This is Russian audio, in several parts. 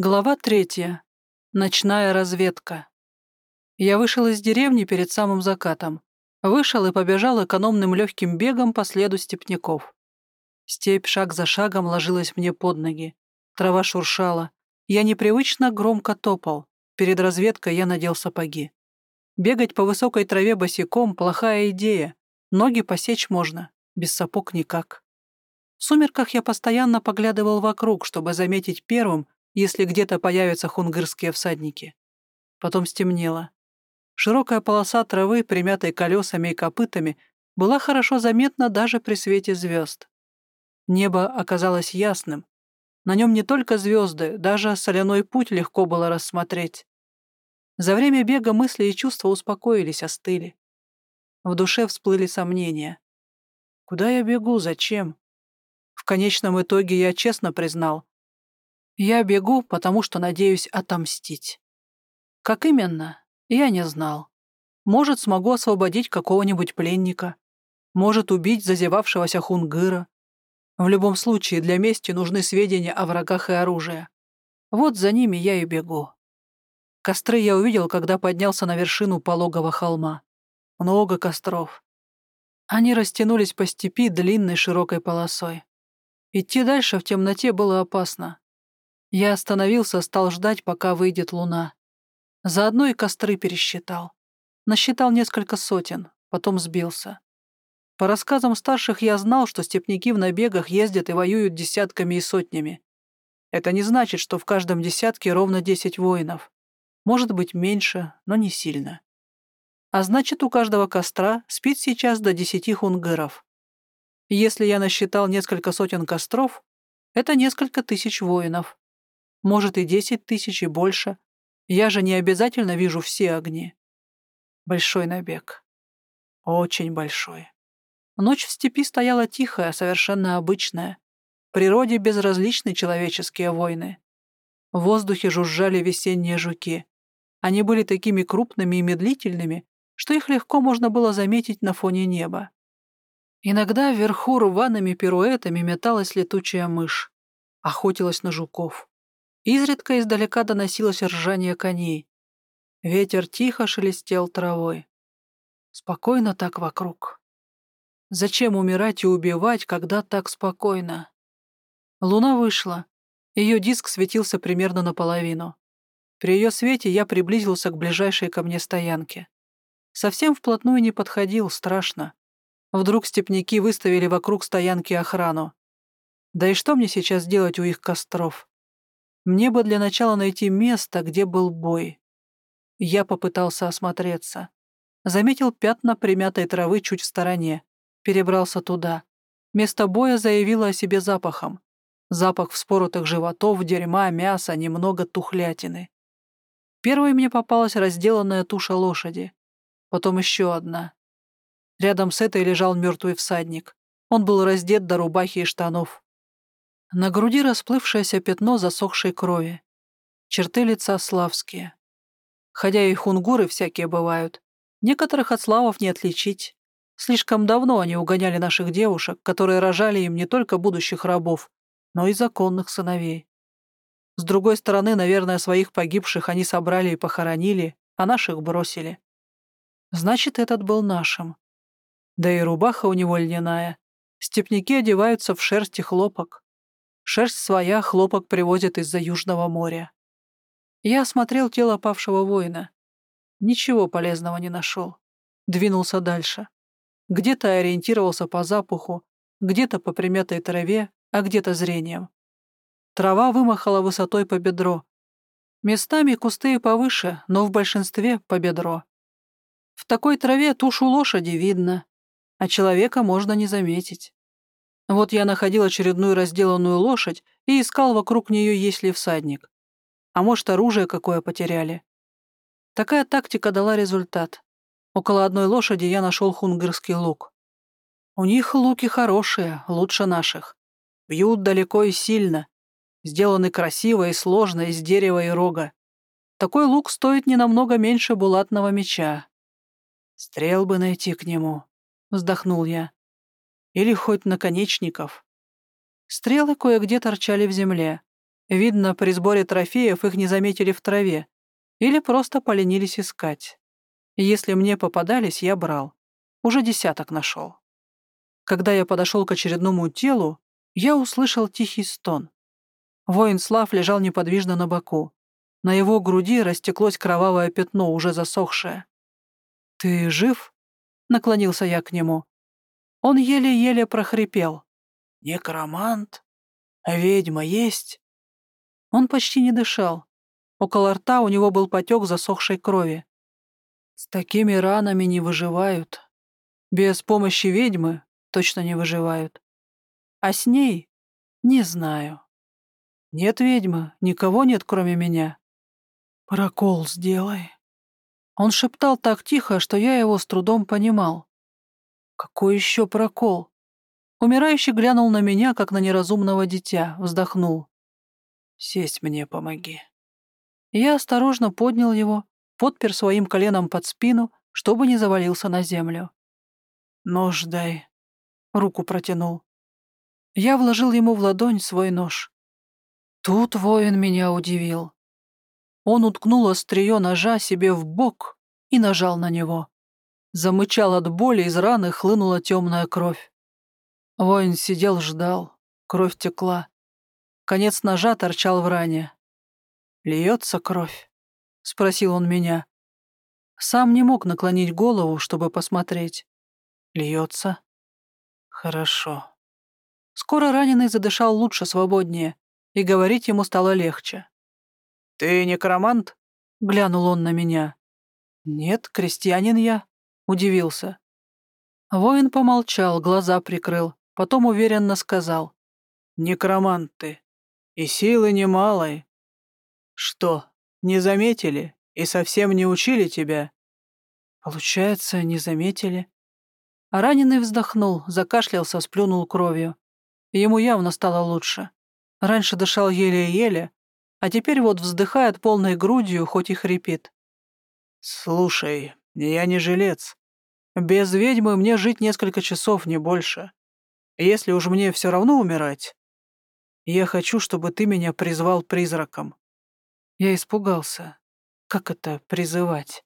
Глава третья. Ночная разведка. Я вышел из деревни перед самым закатом. Вышел и побежал экономным легким бегом по следу степняков. Степь шаг за шагом ложилась мне под ноги. Трава шуршала. Я непривычно громко топал. Перед разведкой я надел сапоги. Бегать по высокой траве босиком — плохая идея. Ноги посечь можно, без сапог никак. В сумерках я постоянно поглядывал вокруг, чтобы заметить первым, если где-то появятся хунгырские всадники. Потом стемнело. Широкая полоса травы, примятой колесами и копытами, была хорошо заметна даже при свете звезд. Небо оказалось ясным. На нем не только звезды, даже соляной путь легко было рассмотреть. За время бега мысли и чувства успокоились, остыли. В душе всплыли сомнения. Куда я бегу, зачем? В конечном итоге я честно признал, я бегу, потому что надеюсь отомстить. Как именно, я не знал. Может, смогу освободить какого-нибудь пленника. Может, убить зазевавшегося хунгыра. В любом случае, для мести нужны сведения о врагах и оружии. Вот за ними я и бегу. Костры я увидел, когда поднялся на вершину пологого холма. Много костров. Они растянулись по степи длинной широкой полосой. Идти дальше в темноте было опасно. Я остановился, стал ждать, пока выйдет луна. Заодно и костры пересчитал. Насчитал несколько сотен, потом сбился. По рассказам старших я знал, что степняки в набегах ездят и воюют десятками и сотнями. Это не значит, что в каждом десятке ровно десять воинов. Может быть, меньше, но не сильно. А значит, у каждого костра спит сейчас до десяти хунгыров. Если я насчитал несколько сотен костров, это несколько тысяч воинов может и десять тысяч и больше. Я же не обязательно вижу все огни. Большой набег. Очень большой. Ночь в степи стояла тихая, совершенно обычная. В природе безразличны человеческие войны. В воздухе жужжали весенние жуки. Они были такими крупными и медлительными, что их легко можно было заметить на фоне неба. Иногда вверху рваными пируэтами металась летучая мышь, охотилась на жуков. Изредка издалека доносилось ржание коней. Ветер тихо шелестел травой. Спокойно так вокруг. Зачем умирать и убивать, когда так спокойно? Луна вышла. Ее диск светился примерно наполовину. При ее свете я приблизился к ближайшей ко мне стоянке. Совсем вплотную не подходил, страшно. Вдруг степняки выставили вокруг стоянки охрану. Да и что мне сейчас делать у их костров? Мне бы для начала найти место, где был бой. Я попытался осмотреться. Заметил пятна примятой травы чуть в стороне. Перебрался туда. Место боя заявило о себе запахом. Запах вспоротых животов, дерьма, мяса, немного тухлятины. Первой мне попалась разделанная туша лошади. Потом еще одна. Рядом с этой лежал мертвый всадник. Он был раздет до рубахи и штанов. На груди расплывшееся пятно засохшей крови. Черты лица славские. Хотя и хунгуры всякие бывают. Некоторых от славов не отличить. Слишком давно они угоняли наших девушек, которые рожали им не только будущих рабов, но и законных сыновей. С другой стороны, наверное, своих погибших они собрали и похоронили, а наших бросили. Значит, этот был нашим. Да и рубаха у него льняная. Степняки одеваются в шерсть и хлопок. Шерсть своя хлопок привозят из-за Южного моря. Я осмотрел тело павшего воина. Ничего полезного не нашел. Двинулся дальше. Где-то ориентировался по запаху, где-то по примятой траве, а где-то зрением. Трава вымахала высотой по бедро. Местами кусты и повыше, но в большинстве по бедро. В такой траве тушу лошади видно, а человека можно не заметить. Вот я находил очередную разделанную лошадь и искал вокруг нее, есть ли всадник. А может, оружие какое потеряли. Такая тактика дала результат. Около одной лошади я нашел хунгерский лук. У них луки хорошие, лучше наших. Бьют далеко и сильно. Сделаны красиво и сложно, из дерева и рога. Такой лук стоит не намного меньше булатного меча. Стрел бы найти к нему, вздохнул я. Или хоть наконечников. Стрелы кое-где торчали в земле. Видно, при сборе трофеев их не заметили в траве или просто поленились искать. Если мне попадались, я брал. Уже десяток нашел. Когда я подошел к очередному телу, я услышал тихий стон. Воин Слав лежал неподвижно на боку. На его груди растеклось кровавое пятно, уже засохшее. «Ты жив?» — наклонился я к нему. Он еле-еле прохрипел. «Некромант? А ведьма есть?» Он почти не дышал. Около рта у него был потек засохшей крови. С такими ранами не выживают. Без помощи ведьмы точно не выживают. А с ней не знаю. Нет ведьмы, никого нет, кроме меня. Прокол сделай. Он шептал так тихо, что я его с трудом понимал. Какой еще прокол? Умирающий глянул на меня, как на неразумного дитя, вздохнул. «Сесть мне помоги». Я осторожно поднял его, подпер своим коленом под спину, чтобы не завалился на землю. «Нож дай», — руку протянул. Я вложил ему в ладонь свой нож. Тут воин меня удивил. Он уткнул острие ножа себе в бок и нажал на него. Замычал от боли, из раны хлынула темная кровь. Воин сидел, ждал. Кровь текла. Конец ножа торчал в ране. «Льется кровь?» — спросил он меня. Сам не мог наклонить голову, чтобы посмотреть. «Льется?» «Хорошо». Скоро раненый задышал лучше, свободнее, и говорить ему стало легче. «Ты некромант?» — глянул он на меня. «Нет, крестьянин я», — удивился. Воин помолчал, глаза прикрыл, потом уверенно сказал. «Некромант ты, и силы немалой. Что, не заметили и совсем не учили тебя?» Получается, не заметили. А раненый вздохнул, закашлялся, сплюнул кровью. Ему явно стало лучше. Раньше дышал еле-еле, а теперь вот вздыхает полной грудью, хоть и хрипит. «Слушай, я не жилец. Без ведьмы мне жить несколько часов, не больше. Если уж мне все равно умирать, я хочу, чтобы ты меня призвал призраком». Я испугался. Как это призывать?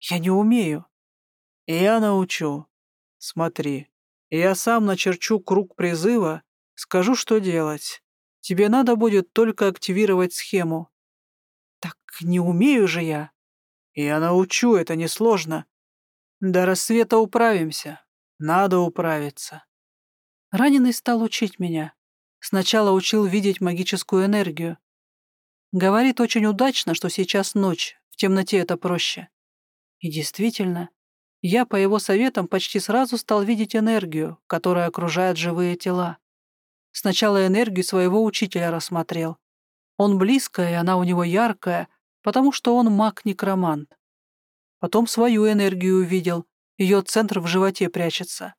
Я не умею. Я научу. Смотри, я сам начерчу круг призыва, скажу, что делать. Тебе надо будет только активировать схему. Так не умею же я. Я научу, это несложно. До рассвета управимся. Надо управиться. Раненый стал учить меня. Сначала учил видеть магическую энергию. Говорит очень удачно, что сейчас ночь, в темноте это проще. И действительно, я по его советам почти сразу стал видеть энергию, которая окружает живые тела. Сначала энергию своего учителя рассмотрел. Он близкая, и она у него яркая, потому что он маг-некромант. Потом свою энергию увидел, ее центр в животе прячется.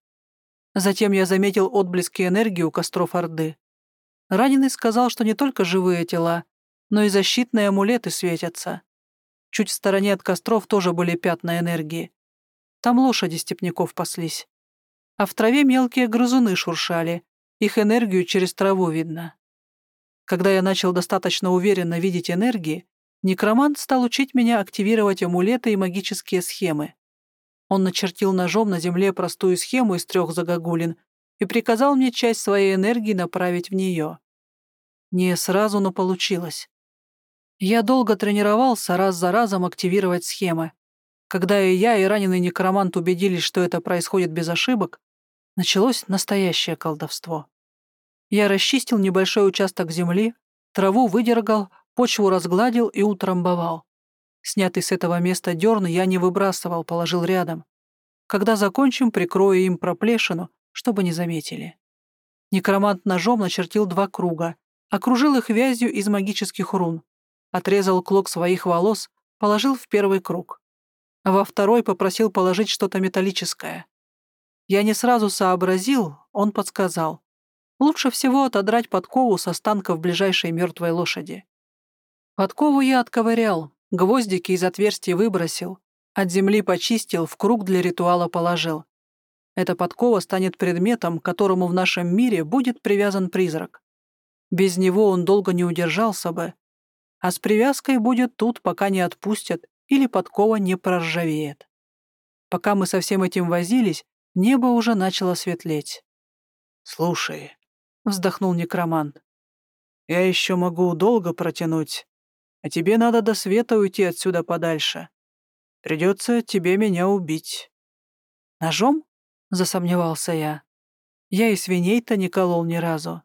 Затем я заметил отблески энергии у костров Орды. Раненый сказал, что не только живые тела, но и защитные амулеты светятся. Чуть в стороне от костров тоже были пятна энергии. Там лошади степняков паслись. А в траве мелкие грызуны шуршали, их энергию через траву видно. Когда я начал достаточно уверенно видеть энергии, некромант стал учить меня активировать амулеты и магические схемы. Он начертил ножом на земле простую схему из трех загогулин и приказал мне часть своей энергии направить в нее. Не сразу, но получилось. Я долго тренировался раз за разом активировать схемы. Когда и я, и раненый некромант убедились, что это происходит без ошибок, началось настоящее колдовство. Я расчистил небольшой участок земли, траву выдергал, почву разгладил и утрамбовал. Снятый с этого места дерн я не выбрасывал, положил рядом. Когда закончим, прикрою им проплешину, чтобы не заметили. Некромант ножом начертил два круга, окружил их вязью из магических рун, отрезал клок своих волос, положил в первый круг. Во второй попросил положить что-то металлическое. Я не сразу сообразил, он подсказал. Лучше всего отодрать подкову с останков ближайшей мертвой лошади. Подкову я отковырял, гвоздики из отверстий выбросил, от земли почистил, в круг для ритуала положил. Эта подкова станет предметом, к которому в нашем мире будет привязан призрак. Без него он долго не удержался бы, а с привязкой будет тут, пока не отпустят или подкова не проржавеет. Пока мы со всем этим возились, небо уже начало светлеть. «Слушай», — вздохнул некромант, — «я еще могу долго протянуть, а тебе надо до света уйти отсюда подальше. Придется тебе меня убить». «Ножом?» — засомневался я. «Я и свиней-то не колол ни разу».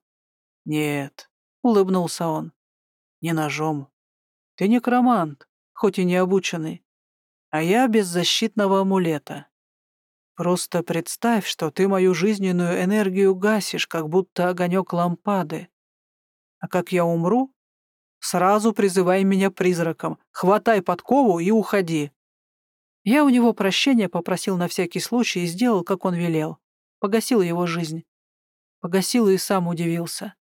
«Нет», — улыбнулся он, — «не ножом. Ты некромант, хоть и не обученный, а я без защитного амулета. Просто представь, что ты мою жизненную энергию гасишь, как будто огонек лампады. А как я умру, сразу призывай меня призраком, хватай подкову и уходи. Я у него прощения попросил на всякий случай и сделал, как он велел. Погасил его жизнь. Погасил и сам удивился.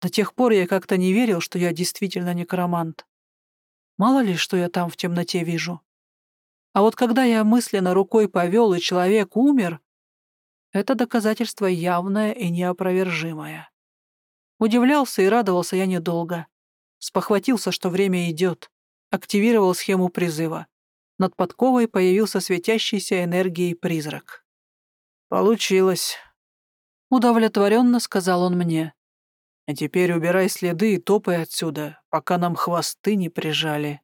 До тех пор я как-то не верил, что я действительно некромант. Мало ли, что я там в темноте вижу. А вот когда я мысленно рукой повел, и человек умер, это доказательство явное и неопровержимое. Удивлялся и радовался я недолго. Спохватился, что время идет. Активировал схему призыва. Над подковой появился светящийся энергией призрак. «Получилось», — удовлетворенно сказал он мне. «А теперь убирай следы и топай отсюда, пока нам хвосты не прижали».